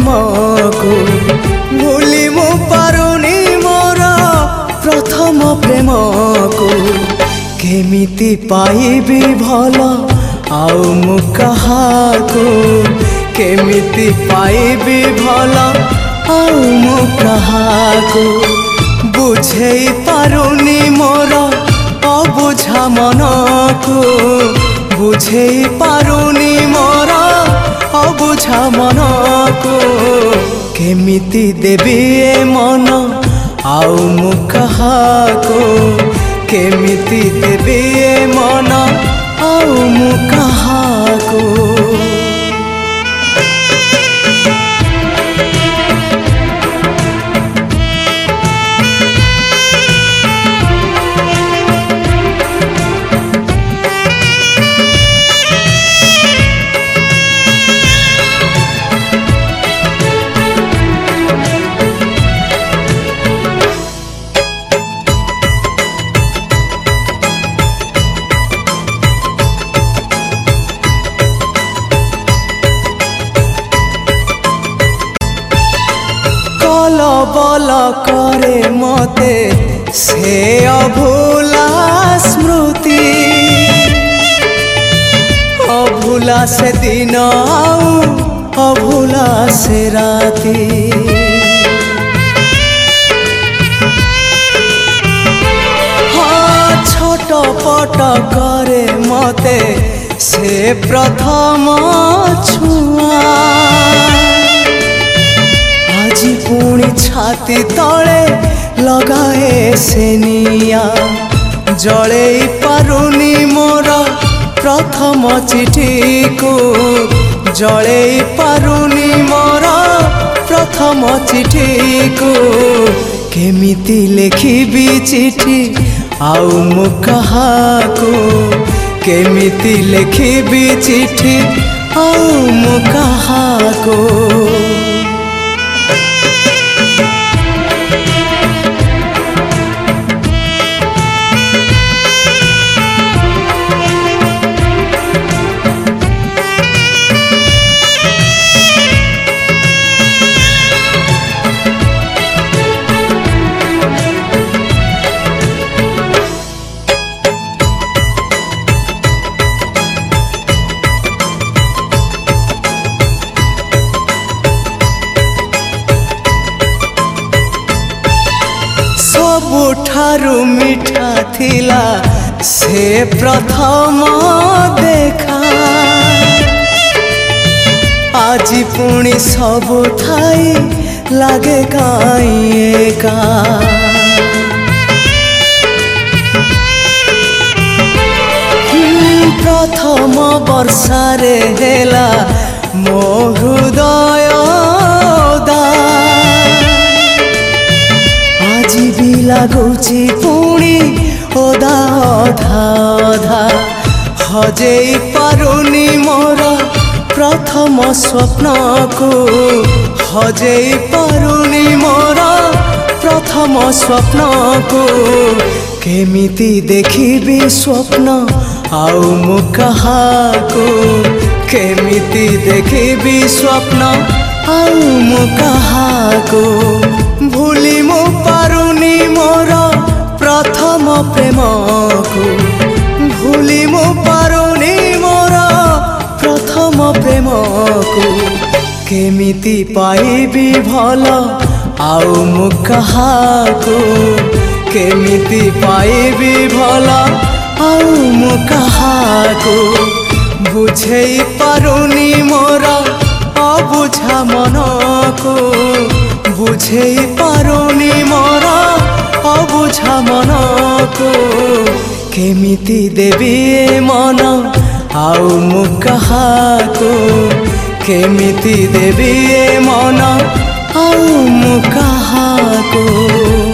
ପ୍ରେମକୁ ଭୁଲି ମୁଁ ପାରୁନି ମୋର ପ୍ରଥମ ପ୍ରେମକୁ କେମିତି ପାଇବି ଭଲ ଆଉ ମୁଁ କାହାକୁ କେମିତି ପାଇବି ଭଲ ଆଉ ମୁଁ କାହାକୁ ବୁଝେଇ ପାରୁନି ମୋର ଅବୁଝା ମନକୁ ବୁଝେଇ ପାରୁନି ମୋର অবুঝা মনকু কেমিতি দেবি এ মন আউ মু কাহাকু কেমিতি দেবি এ মন আউ মু কাহাকু সবল করে মতে সে অভুলা স্মৃতি অভুলা সে দিন অভুলা সে রাতি হ্যাঁ, ছোট পট করে মতে সে প্রথম ছুঁয়া ছাতি তলে লগায়ে সে নিয়া জলেই পারুনি মোর প্রথম চিঠিকু জলেই পারুনি মোর প্রথম চিঠিকু কেমিতি লেখিবি চিঠি আউ মু কাহাকু কেমিতি লেখিবি চিঠি আউ মু কাহাকু ଆରୁ ମିଠା ଥିଲା ସେ ପ୍ରଥମ ଦେଖା ଆଜି ପୁଣି ସବୁ ଠାଇ ଲାଗେ କାଇଁ ଏକା ପ୍ରଥମ ବର୍ଷାରେ ହେଲା ଲାଗୁଛି ପୁଣି ଓଦା ଅଧା ଅଧା ହଜେଇ ପାରୁନି ମୋର ପ୍ରଥମ ସ୍ୱପ୍ନକୁ ହଜେଇ ପାରୁନି ମୋର ପ୍ରଥମ ସ୍ୱପ୍ନକୁ କେମିତି ଦେଖିବି ସ୍ୱପ୍ନ ଆଉ ମୁଁ କାହାକୁ କେମିତି ଦେଖିବି ସ୍ୱପ୍ନ ଆଉ ମୁଁ କାହାକୁ ଭୁଲି ତମ ପ୍ରେମକୁ ଭୁଲି ମୁଁ ପାରୁନି ମୋର ପ୍ରଥମ ପ୍ରେମକୁ କେମିତି ପାଇବି ଭଲ ଆଉ ମୁଁ କାହାକୁ କେମିତି ପାଇବି ଭଲ ଆଉ ମୁଁ କାହାକୁ ବୁଝେଇ ପାରୁନି ମୋର ଅବୁଝା ମନକୁ ବୁଝେଇ ପାରୁନି ମୋର বুঝা মনকু কেমিতি দেবি মন আউ মু কাহাকু কেমিতি দেবি মন আউ মু কাহাকু